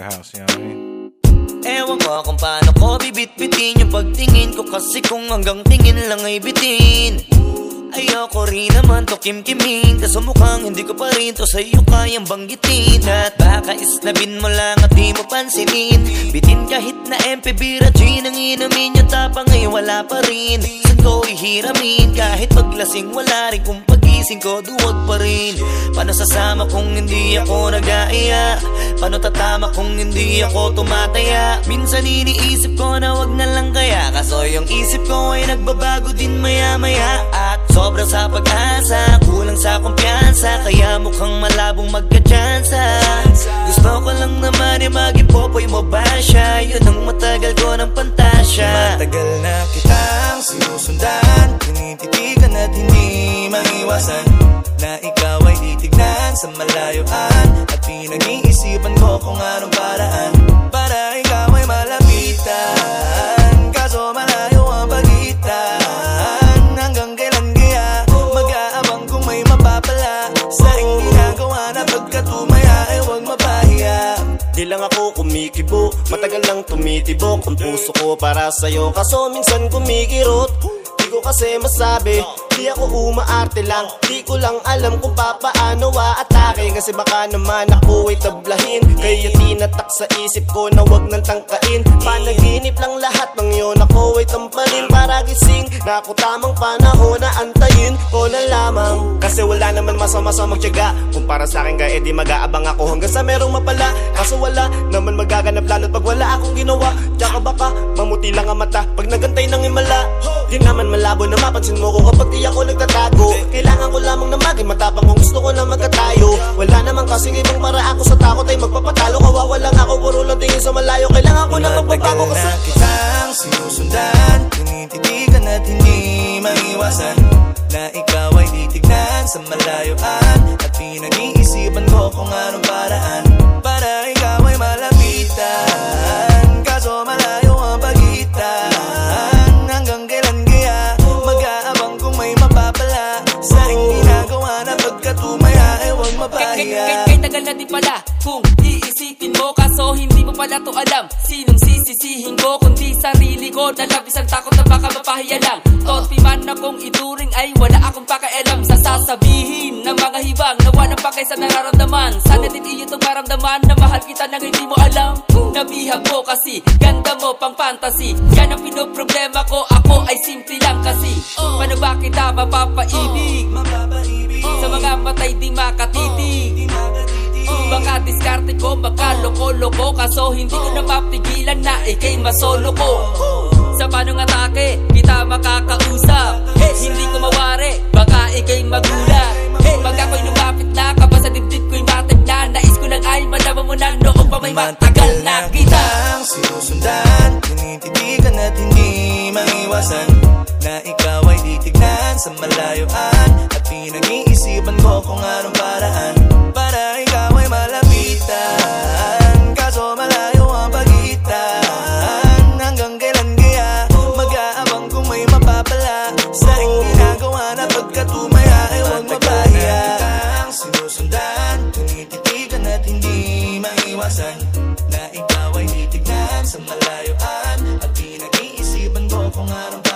the house, you know what I mean? Ewan ko kung paano ko bibitbitin yung pagtingin ko Kasi kung hanggang tingin lang ay bitin Ayoko rin naman to kimkimin. Kaso mukhang hindi ko pa rin to sa'yo kayang banggitin. At baka isnabin mo lang at di mo pansinin. Bitin kahit na MP Bira Gin ang inumin Yung tapang ay wala pa rin. Saan ko ihiramin Kahit paglasing wala rin Kung pagising ko duwag pa rin. Paano sasama kung hindi ako nag-aaya? Paano tatama kung hindi ako tumataya? Minsan iniisip ko na wag na lang kaya Kaso yung isip ko ay nagbabago din maya maya Sobra sa pag-asa, kulang sa kumpiyansa Kaya mukhang malabong magka-chansa Gusto ko lang naman yung maging popoy mo ba siya? Yun ang matagal ko ng pantasya. Matagal na kitang sinusundan Tinititigan at hindi maiwasan. Na ikaw ay titignan sa malayuan At pinag-iisipan ko kung anong paraan Para ikaw mapapala Sa iyong ginagawa na pagkatumaya ay huwag mapahiya. Di lang ako kumikibo Matagal nang tumitibok. Ang puso ko para sa'yo Kaso minsan kumikirot. Di ko kasi masabi Di ako umaarte lang. Di ko lang alam kung papaano aatake. Kasi baka naman ako ay tablahin. Kaya tinatak sa isip ko na wag nang tangkain. Panaginip lang lahat ng yun Ako ay tampalin para gising Na ako tamang panahon na antayin ko na lamang. Kasi wala naman masama sa magtyaga Kung para sa akin kaya edi mag-aabang ako Hanggang sa merong mapala. Kaso wala naman magaganap lalo't pag wala akong ginawa. Tsaka baka mamuti lang ang mata Pag nagantay ng imala. Di naman malabo na mapansin mo ko kapag di ako nagtatago. Kailangan ko lamang na maging matapang kung gusto ko na magkatayo. Wala naman kasing ibang para ako sa takot ay magpapatalo. Kawawa lang ako puro lang tingin sa malayo. Kailangan ko na magbabago kasi kitang sinusundan. Tinititigan at hindi maiwasan Na ikaw ay titignan sa malayuan At pinag-iisipan ko kung anong paraan Para ikaw ay malapitan. Kaso malayo ang pagitan. Hanggang kailan kaya Mag-aabang kung may mapapala Sa ginagawa na pagkatumaya? Ay huwag mapahiya. kay tagal na di pala Kung kaso hindi mo pala to alam. Sinong sisisihin ko kundi sarili ko? Na labis ang takot na baka mapahiya lang Topi man akong ituring ay wala akong pakialam. Sa sasabihin ng mga hibang Na walang pakay sa nararamdaman. Sana din iyo itong maramdaman Na mahal kita nang hindi mo alam. Nabihag mo kasi Ganda mo pang fantasy. Yan ang pinoproblema ko Ako ay simple lang kasi. Paano ba kita mapapaibig? Sa mga matay di diskarte baka loko-loko Kaso hindi ko na mapigilan na ikay masolo ko. Sa panong atake, kita makakausap. Hindi ko mawari, baka ikay magulat. Pag ako'y lumapit na, kapa sa dibdib ko'y matig na Nais ko lang ay malaman mo na noong pa may matagal na kita. Kitang sinusundan Tinititigan at hindi maiwasan Na ikaw ay titignan sa malayuan At pinag-iisipan ko kung anong paraan ikaw ay titignan sa malayuan At pinag-iisipan ko kung anong